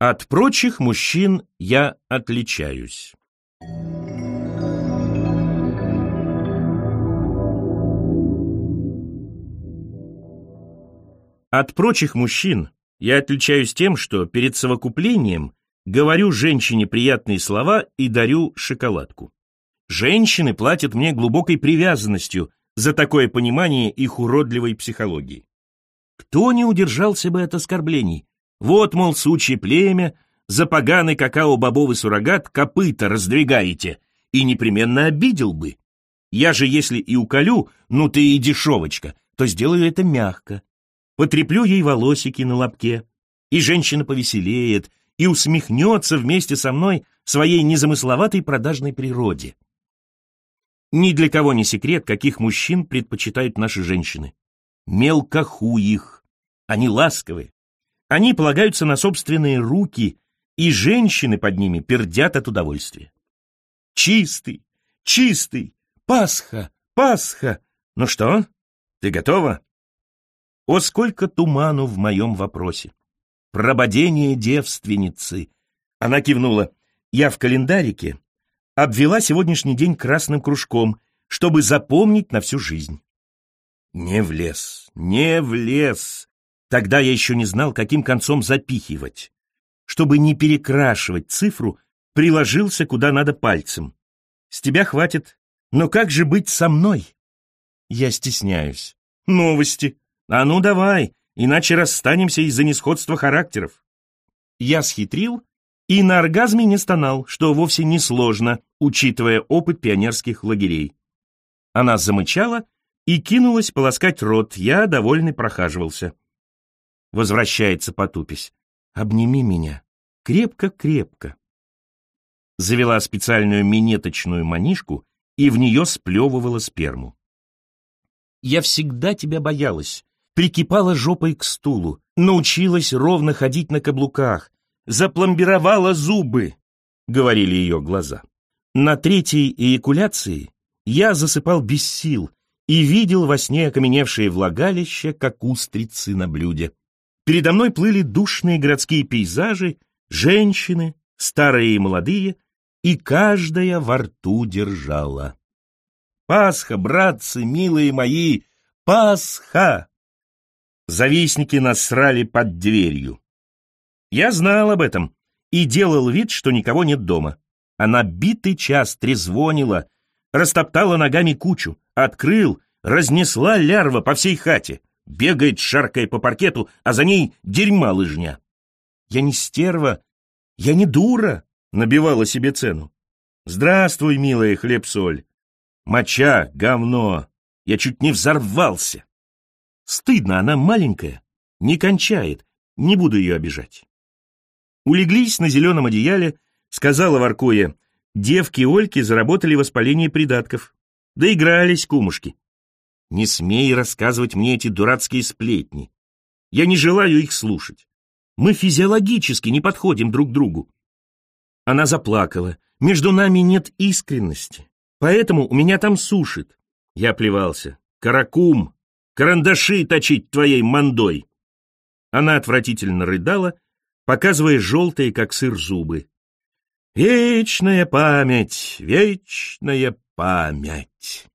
От прочих мужчин я отличаюсь. От прочих мужчин я отличаюсь тем, что перед совокуплением говорю женщине приятные слова и дарю шоколадку. Женщины платят мне глубокой привязанностью за такое понимание их уродливой психологии. Кто не удержался бы от оскорблений? Вот, мол, сучье племя, за поганый какао-бобовый суррогат копыта раздвигаете, и непременно обидел бы. Я же, если и уколю, ну ты и дешевочка, то сделаю это мягко. Потреплю ей волосики на лобке, и женщина повеселеет, и усмехнется вместе со мной своей незамысловатой продажной природе. Ни для кого не секрет, каких мужчин предпочитают наши женщины. Мелкохуих. Они ласковые. Они полагаются на собственные руки, и женщины под ними пердят от удовольствия. Чистый, чистый, Пасха, Пасха. Ну что, ты готова? О, сколько туману в моем вопросе. Прободение девственницы. Она кивнула. Я в календарике обвела сегодняшний день красным кружком, чтобы запомнить на всю жизнь. Не влез, не влез. Тогда я еще не знал, каким концом запихивать. Чтобы не перекрашивать цифру, приложился куда надо пальцем. С тебя хватит. Но как же быть со мной? Я стесняюсь. Новости. А ну давай, иначе расстанемся из-за несходства характеров. Я схитрил и на оргазме не стонал, что вовсе не сложно, учитывая опыт пионерских лагерей. Она замычала и кинулась полоскать рот, я, довольный, прохаживался. Возвращается потупись. «Обними меня. Крепко-крепко». Завела специальную минеточную манишку и в нее сплевывала сперму. «Я всегда тебя боялась», прикипала жопой к стулу, научилась ровно ходить на каблуках, запломбировала зубы, говорили ее глаза. На третьей эякуляции я засыпал без сил и видел во сне окаменевшее влагалище, как устрицы на блюде. Передо мной плыли душные городские пейзажи, женщины, старые и молодые, и каждая во рту держала. Пасха, братцы, милые мои, Пасха! Завистники насрали под дверью. Я знал об этом и делал вид, что никого нет дома. Она битый час трезвонила, растоптала ногами кучу, открыл, разнесла лярва по всей хате, бегает, шаркая по паркету, а за ней дерьма лыжня. Я не стерва, я не дура, набивала себе цену. Здравствуй, милая хлеб-соль. Моча, говно. Я чуть не взорвался. Стыдно, она маленькая, не кончает, не буду ее обижать. Улеглись на зеленом одеяле, сказала воркуя, девки Ольки заработали воспаление придатков. Доигрались кумушки. Не смей рассказывать мне эти дурацкие сплетни. Я не желаю их слушать. Мы физиологически не подходим друг другу. Она заплакала. Между нами нет искренности. Поэтому у меня там сушит. Я плевался. Каракум, карандаши точить твоей мандой. Она отвратительно рыдала, показывая желтые, как сыр, зубы. Вечная память, вечная память.